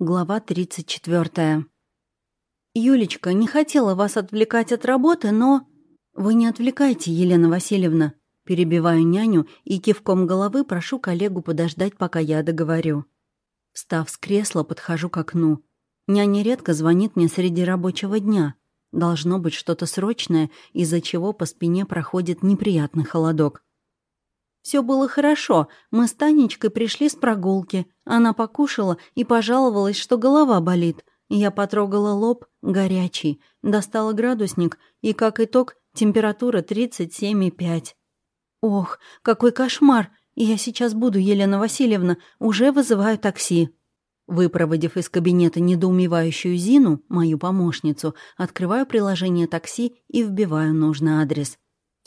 Глава 34. «Юлечка, не хотела вас отвлекать от работы, но...» «Вы не отвлекайте, Елена Васильевна». Перебиваю няню и кивком головы прошу коллегу подождать, пока я договорю. Встав с кресла, подхожу к окну. Няня редко звонит мне среди рабочего дня. Должно быть что-то срочное, из-за чего по спине проходит неприятный холодок. Все было хорошо. Мы с Танечкой пришли с прогулки. Она покушала и пожаловалась, что голова болит. Я потрогала лоб, горячий, достала градусник, и, как итог, температура 37,5. Ох, какой кошмар! Я сейчас буду, Елена Васильевна, уже вызываю такси. Выпроводив из кабинета недоумевающую Зину, мою помощницу, открываю приложение такси и вбиваю нужный адрес.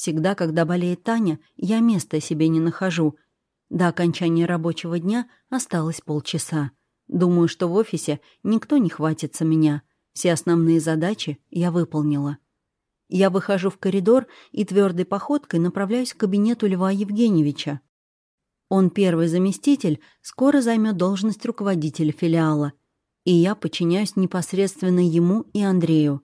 Всегда, когда болеет Таня, я места себе не нахожу. До окончания рабочего дня осталось полчаса. Думаю, что в офисе никто не хватится меня. Все основные задачи я выполнила. Я выхожу в коридор и твердой походкой направляюсь к кабинету Льва Евгеньевича. Он первый заместитель, скоро займет должность руководителя филиала. И я подчиняюсь непосредственно ему и Андрею.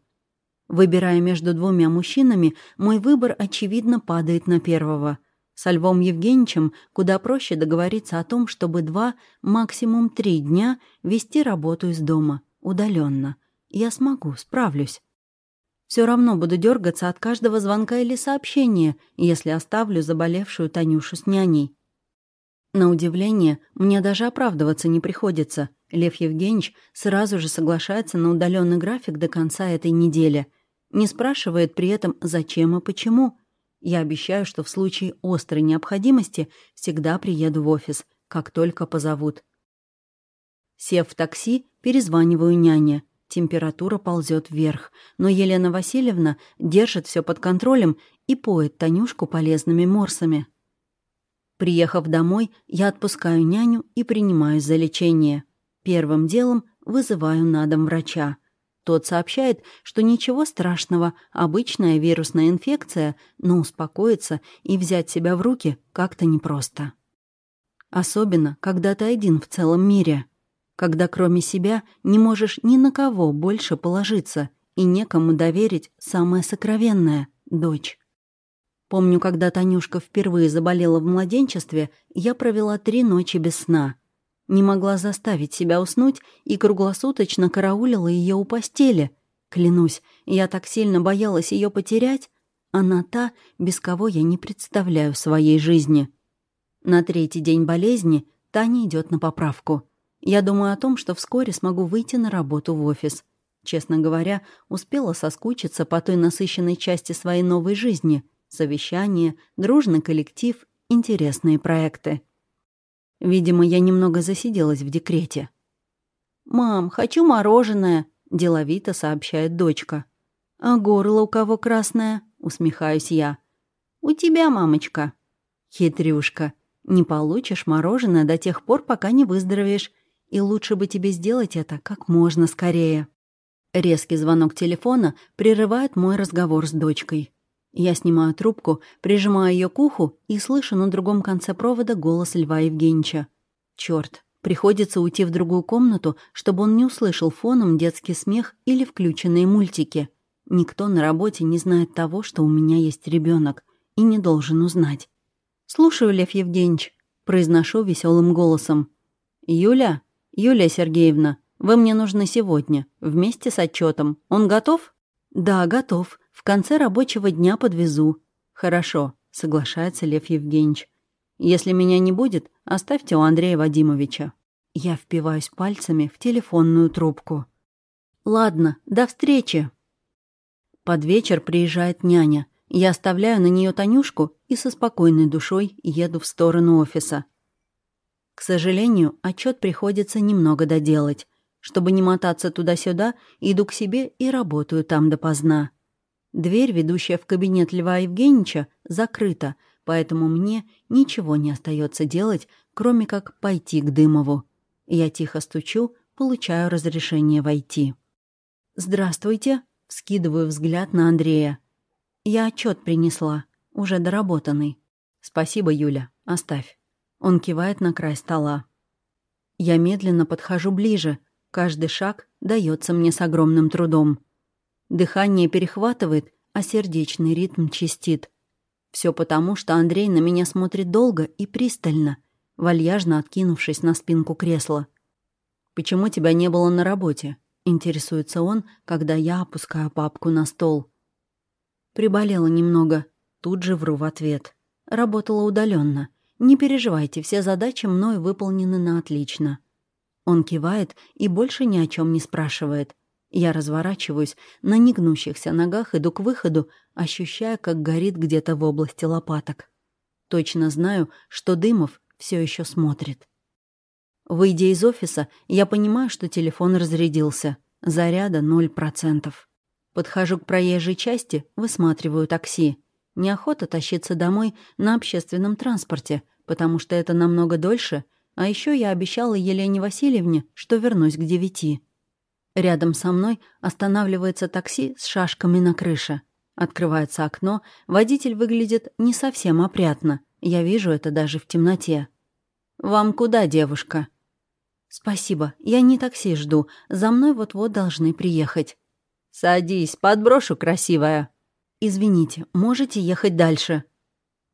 Выбирая между двумя мужчинами, мой выбор, очевидно, падает на первого. Со Львом Евгеньевичем куда проще договориться о том, чтобы два, максимум три дня вести работу из дома, удаленно. Я смогу, справлюсь. Все равно буду дергаться от каждого звонка или сообщения, если оставлю заболевшую Танюшу с няней. На удивление, мне даже оправдываться не приходится. Лев Евгеньевич сразу же соглашается на удаленный график до конца этой недели. Не спрашивает при этом, зачем и почему. Я обещаю, что в случае острой необходимости всегда приеду в офис, как только позовут. Сев в такси, перезваниваю няне. Температура ползет вверх, но Елена Васильевна держит все под контролем и поет Танюшку полезными морсами. Приехав домой, я отпускаю няню и принимаюсь за лечение. Первым делом вызываю на дом врача. Тот сообщает, что ничего страшного, обычная вирусная инфекция, но успокоиться и взять себя в руки как-то непросто. Особенно, когда ты один в целом мире. Когда кроме себя не можешь ни на кого больше положиться и некому доверить самое сокровенное — дочь. Помню, когда Танюшка впервые заболела в младенчестве, я провела три ночи без сна — не могла заставить себя уснуть и круглосуточно караулила ее у постели. Клянусь, я так сильно боялась ее потерять. Она та, без кого я не представляю своей жизни. На третий день болезни Таня идет на поправку. Я думаю о том, что вскоре смогу выйти на работу в офис. Честно говоря, успела соскучиться по той насыщенной части своей новой жизни. Совещание, дружный коллектив, интересные проекты. Видимо, я немного засиделась в декрете. «Мам, хочу мороженое», — деловито сообщает дочка. «А горло у кого красное?» — усмехаюсь я. «У тебя, мамочка». «Хитрюшка, не получишь мороженое до тех пор, пока не выздоровеешь, и лучше бы тебе сделать это как можно скорее». Резкий звонок телефона прерывает мой разговор с дочкой. Я снимаю трубку, прижимаю ее к уху и слышу на другом конце провода голос Льва Евгеньевича. Черт, приходится уйти в другую комнату, чтобы он не услышал фоном детский смех или включенные мультики. Никто на работе не знает того, что у меня есть ребенок, и не должен узнать. «Слушаю, Лев Евгеньевич», — произношу веселым голосом. «Юля? Юлия Сергеевна, вы мне нужны сегодня, вместе с отчетом. Он готов?» «Да, готов», в конце рабочего дня подвезу. Хорошо, соглашается Лев Евгеньевич. Если меня не будет, оставьте у Андрея Вадимовича. Я впиваюсь пальцами в телефонную трубку. Ладно, до встречи. Под вечер приезжает няня. Я оставляю на нее Танюшку и со спокойной душой еду в сторону офиса. К сожалению, отчет приходится немного доделать. Чтобы не мотаться туда-сюда, иду к себе и работаю там допоздна. Дверь, ведущая в кабинет Льва Евгеньевича, закрыта, поэтому мне ничего не остается делать, кроме как пойти к Дымову. Я тихо стучу, получаю разрешение войти. «Здравствуйте», — вскидываю взгляд на Андрея. «Я отчет принесла, уже доработанный». «Спасибо, Юля, оставь». Он кивает на край стола. Я медленно подхожу ближе. Каждый шаг дается мне с огромным трудом. Дыхание перехватывает, а сердечный ритм чистит. Все потому, что Андрей на меня смотрит долго и пристально, вальяжно откинувшись на спинку кресла. «Почему тебя не было на работе?» — интересуется он, когда я опускаю папку на стол. Приболела немного. Тут же вру в ответ. Работала удаленно. Не переживайте, все задачи мной выполнены на отлично. Он кивает и больше ни о чем не спрашивает. Я разворачиваюсь, на негнущихся ногах иду к выходу, ощущая, как горит где-то в области лопаток. Точно знаю, что Дымов все еще смотрит. Выйдя из офиса, я понимаю, что телефон разрядился. Заряда ноль процентов. Подхожу к проезжей части, высматриваю такси. Неохота тащиться домой на общественном транспорте, потому что это намного дольше — а еще я обещала Елене Васильевне, что вернусь к девяти. Рядом со мной останавливается такси с шашками на крыше. Открывается окно, водитель выглядит не совсем опрятно. Я вижу это даже в темноте. «Вам куда, девушка?» «Спасибо, я не такси жду. За мной вот-вот должны приехать». «Садись, подброшу, красивая». «Извините, можете ехать дальше?»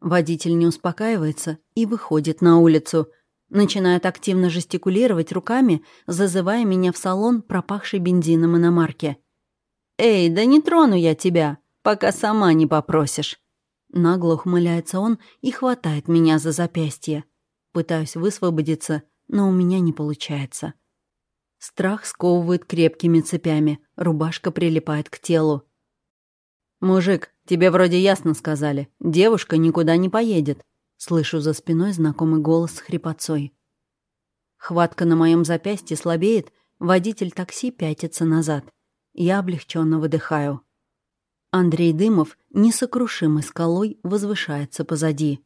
Водитель не успокаивается и выходит на улицу — Начинает активно жестикулировать руками, зазывая меня в салон, пропахший бензином иномарки. «Эй, да не трону я тебя, пока сама не попросишь». Нагло ухмыляется он и хватает меня за запястье. Пытаюсь высвободиться, но у меня не получается. Страх сковывает крепкими цепями, рубашка прилипает к телу. «Мужик, тебе вроде ясно сказали, девушка никуда не поедет. Слышу за спиной знакомый голос с хрипотцой. Хватка на моем запястье слабеет, водитель такси пятится назад. Я облегченно выдыхаю. Андрей Дымов несокрушимой скалой возвышается позади.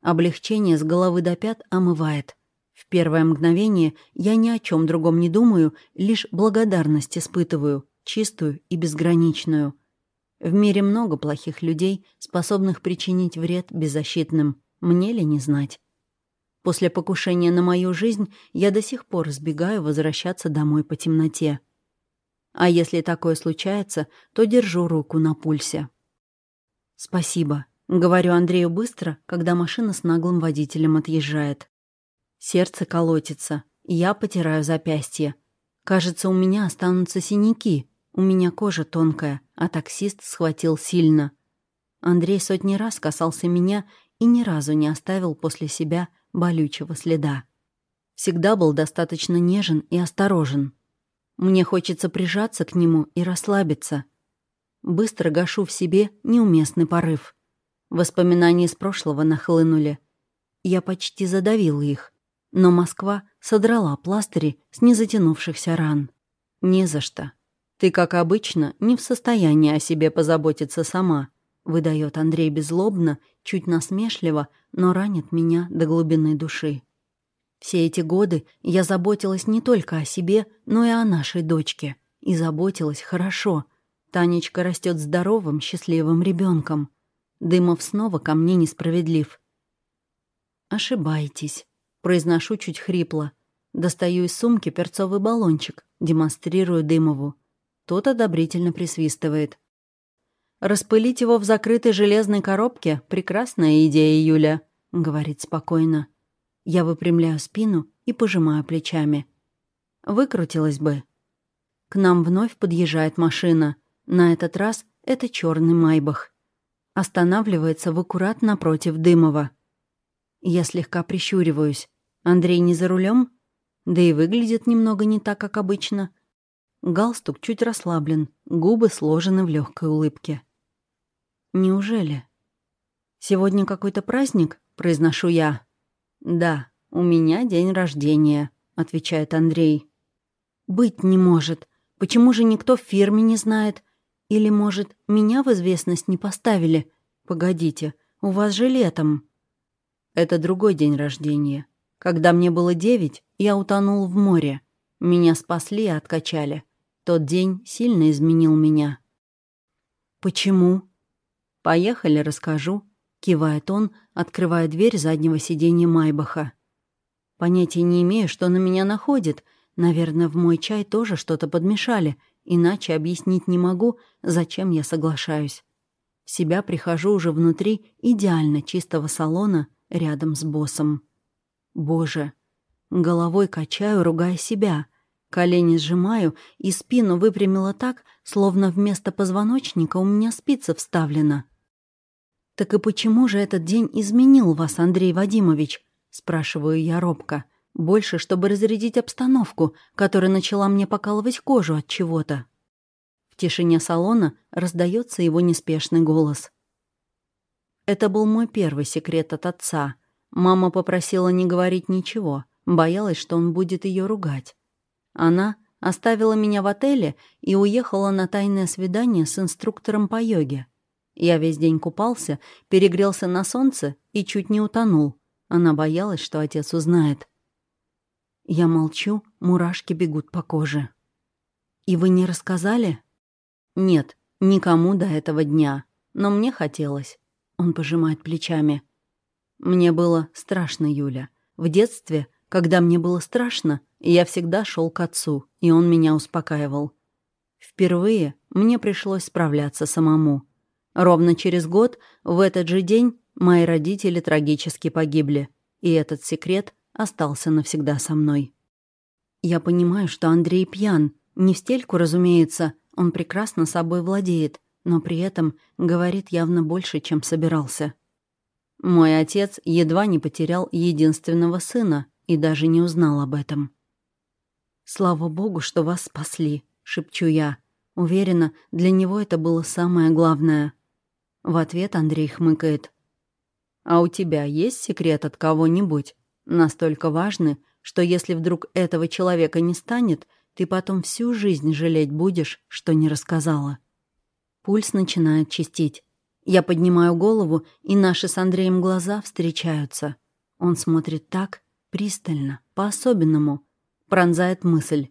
Облегчение с головы до пят омывает. В первое мгновение я ни о чем другом не думаю, лишь благодарность испытываю, чистую и безграничную. В мире много плохих людей, способных причинить вред беззащитным. Мне ли не знать? После покушения на мою жизнь я до сих пор избегаю возвращаться домой по темноте. А если такое случается, то держу руку на пульсе. «Спасибо», — говорю Андрею быстро, когда машина с наглым водителем отъезжает. Сердце колотится, я потираю запястье. Кажется, у меня останутся синяки. У меня кожа тонкая, а таксист схватил сильно. Андрей сотни раз касался меня и ни разу не оставил после себя болючего следа. Всегда был достаточно нежен и осторожен. Мне хочется прижаться к нему и расслабиться. Быстро гашу в себе неуместный порыв. Воспоминания из прошлого нахлынули. Я почти задавил их, но Москва содрала пластыри с незатянувшихся ран. Не за что. Ты, как обычно, не в состоянии о себе позаботиться сама —— выдает Андрей беззлобно, чуть насмешливо, но ранит меня до глубины души. Все эти годы я заботилась не только о себе, но и о нашей дочке. И заботилась хорошо. Танечка растет здоровым, счастливым ребенком. Дымов снова ко мне несправедлив. «Ошибаетесь», — произношу чуть хрипло. Достаю из сумки перцовый баллончик, демонстрирую Дымову. Тот одобрительно присвистывает. «Распылить его в закрытой железной коробке — прекрасная идея, Юля», — говорит спокойно. Я выпрямляю спину и пожимаю плечами. Выкрутилась бы. К нам вновь подъезжает машина. На этот раз это черный майбах. Останавливается в аккурат напротив Дымова. Я слегка прищуриваюсь. Андрей не за рулем? Да и выглядит немного не так, как обычно. Галстук чуть расслаблен, губы сложены в легкой улыбке. Неужели? Сегодня какой-то праздник, произношу я. Да, у меня день рождения, отвечает Андрей. Быть не может. Почему же никто в фирме не знает? Или, может, меня в известность не поставили? Погодите, у вас же летом. Это другой день рождения. Когда мне было девять, я утонул в море. Меня спасли и откачали. Тот день сильно изменил меня. Почему? «Поехали, расскажу», — кивает он, открывая дверь заднего сиденья Майбаха. Понятия не имею, что на меня находит, Наверное, в мой чай тоже что-то подмешали, иначе объяснить не могу, зачем я соглашаюсь. В себя прихожу уже внутри идеально чистого салона рядом с боссом. Боже. Головой качаю, ругая себя. Колени сжимаю и спину выпрямила так, словно вместо позвоночника у меня спица вставлена. «Так и почему же этот день изменил вас, Андрей Вадимович?» — спрашиваю я робко. Больше, чтобы разрядить обстановку, которая начала мне покалывать кожу от чего-то. В тишине салона раздается его неспешный голос. Это был мой первый секрет от отца. Мама попросила не говорить ничего, боялась, что он будет ее ругать. Она оставила меня в отеле и уехала на тайное свидание с инструктором по йоге. Я весь день купался, перегрелся на солнце и чуть не утонул. Она боялась, что отец узнает. Я молчу, мурашки бегут по коже. «И вы не рассказали?» «Нет, никому до этого дня. Но мне хотелось». Он пожимает плечами. «Мне было страшно, Юля. В детстве, когда мне было страшно, я всегда шел к отцу, и он меня успокаивал. Впервые мне пришлось справляться самому. Ровно через год, в этот же день, мои родители трагически погибли, и этот секрет остался навсегда со мной. Я понимаю, что Андрей пьян. Не в стельку, разумеется, он прекрасно собой владеет, но при этом говорит явно больше, чем собирался. Мой отец едва не потерял единственного сына и даже не узнал об этом. «Слава богу, что вас спасли», — шепчу я. Уверена, для него это было самое главное. В ответ Андрей хмыкает. «А у тебя есть секрет от кого-нибудь? Настолько важный, что если вдруг этого человека не станет, ты потом всю жизнь жалеть будешь, что не рассказала». Пульс начинает чистить. Я поднимаю голову, и наши с Андреем глаза встречаются. Он смотрит так, пристально, по-особенному. Пронзает мысль.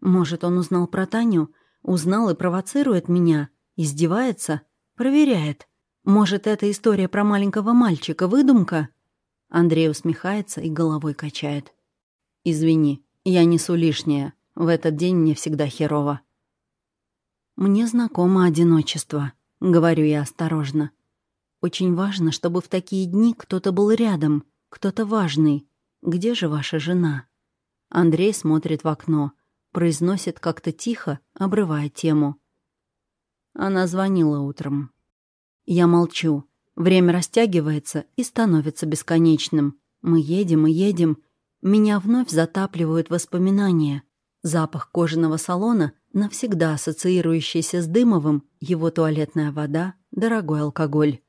Может, он узнал про Таню? Узнал и провоцирует меня? Издевается? Проверяет. Может, это история про маленького мальчика, выдумка? Андрей усмехается и головой качает. «Извини, я несу лишнее. В этот день мне всегда херово». «Мне знакомо одиночество», — говорю я осторожно. «Очень важно, чтобы в такие дни кто-то был рядом, кто-то важный. Где же ваша жена?» Андрей смотрит в окно, произносит как-то тихо, обрывая тему. Она звонила утром. Я молчу. Время растягивается и становится бесконечным. Мы едем и едем. Меня вновь затапливают воспоминания. Запах кожаного салона, навсегда ассоциирующийся с Дымовым, его туалетная вода, дорогой алкоголь.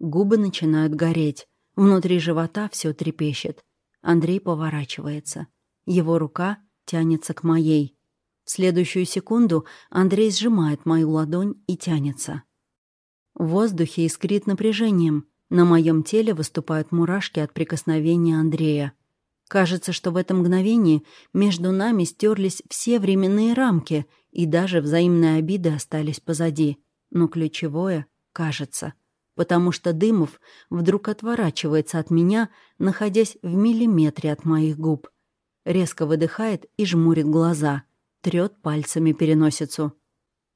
Губы начинают гореть. Внутри живота все трепещет. Андрей поворачивается. Его рука тянется к моей. В следующую секунду Андрей сжимает мою ладонь и тянется. В воздухе искрит напряжением. На моем теле выступают мурашки от прикосновения Андрея. Кажется, что в этом мгновении между нами стерлись все временные рамки, и даже взаимные обиды остались позади. Но ключевое — кажется. Потому что Дымов вдруг отворачивается от меня, находясь в миллиметре от моих губ. Резко выдыхает и жмурит глаза. Трет пальцами переносицу.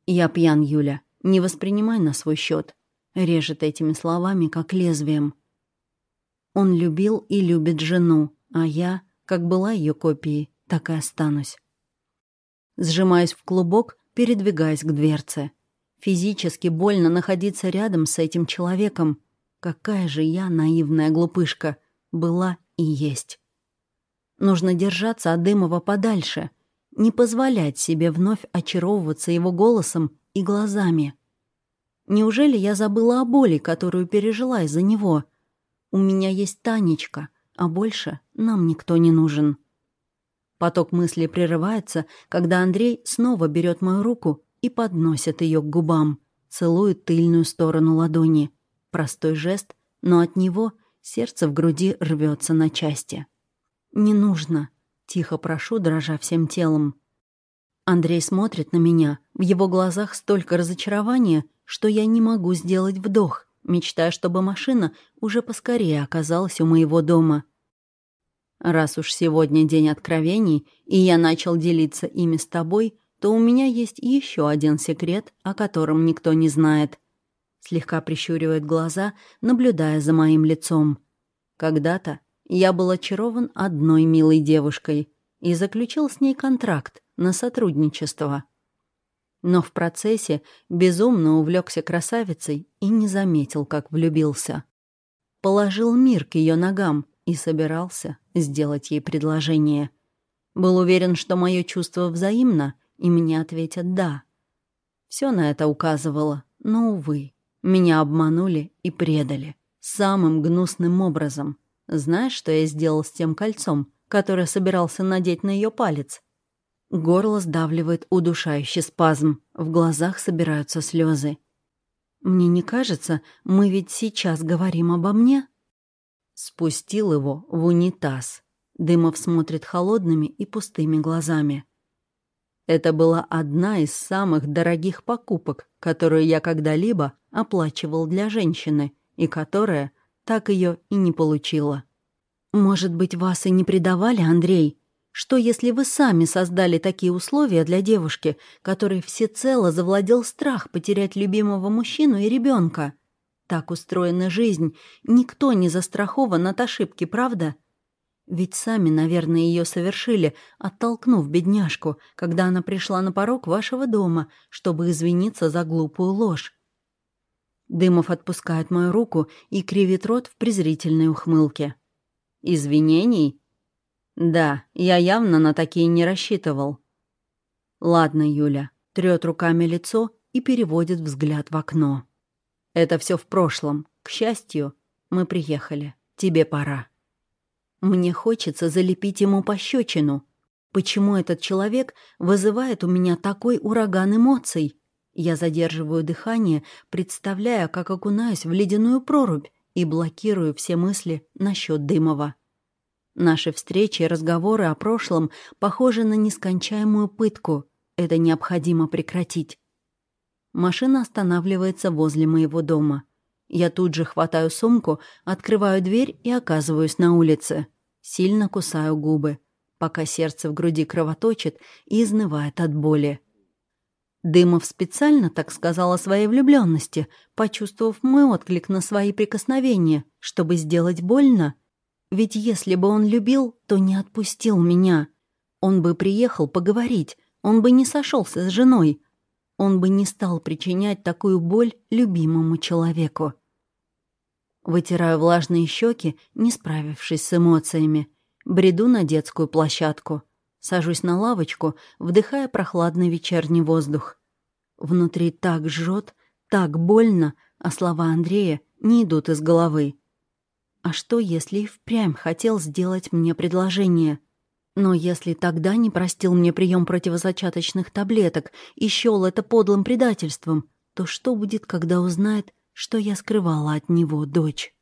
«Я пьян, Юля. Не воспринимай на свой счет. Режет этими словами, как лезвием. Он любил и любит жену, а я, как была ее копией, так и останусь. Сжимаясь в клубок, передвигаясь к дверце. Физически больно находиться рядом с этим человеком. Какая же я наивная глупышка. Была и есть. Нужно держаться от Дымова подальше. Не позволять себе вновь очаровываться его голосом и глазами. Неужели я забыла о боли, которую пережила из-за него? У меня есть Танечка, а больше нам никто не нужен. Поток мыслей прерывается, когда Андрей снова берет мою руку и подносит ее к губам, целует тыльную сторону ладони. Простой жест, но от него сердце в груди рвется на части. «Не нужно», — тихо прошу, дрожа всем телом. Андрей смотрит на меня, в его глазах столько разочарования, что я не могу сделать вдох, мечтая, чтобы машина уже поскорее оказалась у моего дома. Раз уж сегодня день откровений, и я начал делиться ими с тобой, то у меня есть еще один секрет, о котором никто не знает. Слегка прищуривает глаза, наблюдая за моим лицом. Когда-то я был очарован одной милой девушкой и заключил с ней контракт на сотрудничество. Но в процессе безумно увлекся красавицей и не заметил, как влюбился. Положил мир к ее ногам и собирался сделать ей предложение. Был уверен, что мое чувство взаимно, и мне ответят «да». Все на это указывало, но, увы, меня обманули и предали. Самым гнусным образом. Знаешь, что я сделал с тем кольцом, которое собирался надеть на ее палец? Горло сдавливает удушающий спазм, в глазах собираются слезы. Мне не кажется, мы ведь сейчас говорим обо мне? Спустил его в унитаз. Дымов смотрит холодными и пустыми глазами. Это была одна из самых дорогих покупок, которую я когда-либо оплачивал для женщины, и которая так ее и не получила. «Может быть, вас и не предавали, Андрей? Что, если вы сами создали такие условия для девушки, которой всецело завладел страх потерять любимого мужчину и ребенка? Так устроена жизнь. Никто не застрахован от ошибки, правда? Ведь сами, наверное, ее совершили, оттолкнув бедняжку, когда она пришла на порог вашего дома, чтобы извиниться за глупую ложь. Дымов отпускает мою руку и кривит рот в презрительной ухмылке. «Извинений?» «Да, я явно на такие не рассчитывал». «Ладно, Юля», — трёт руками лицо и переводит взгляд в окно. Это все в прошлом. К счастью, мы приехали. Тебе пора. Мне хочется залепить ему пощечину. Почему этот человек вызывает у меня такой ураган эмоций? Я задерживаю дыхание, представляя, как окунаюсь в ледяную прорубь и блокирую все мысли насчет Дымова. Наши встречи и разговоры о прошлом похожи на нескончаемую пытку. Это необходимо прекратить. Машина останавливается возле моего дома. Я тут же хватаю сумку, открываю дверь и оказываюсь на улице. Сильно кусаю губы, пока сердце в груди кровоточит и изнывает от боли. Дымов специально так сказал о своей влюбленности, почувствовав мой отклик на свои прикосновения, чтобы сделать больно. Ведь если бы он любил, то не отпустил меня. Он бы приехал поговорить, он бы не сошелся с женой, он бы не стал причинять такую боль любимому человеку. Вытираю влажные щеки, не справившись с эмоциями. Бреду на детскую площадку. Сажусь на лавочку, вдыхая прохладный вечерний воздух. Внутри так жжет, так больно, а слова Андрея не идут из головы. А что, если и впрямь хотел сделать мне предложение — но если тогда не простил мне прием противозачаточных таблеток и счёл это подлым предательством, то что будет, когда узнает, что я скрывала от него дочь?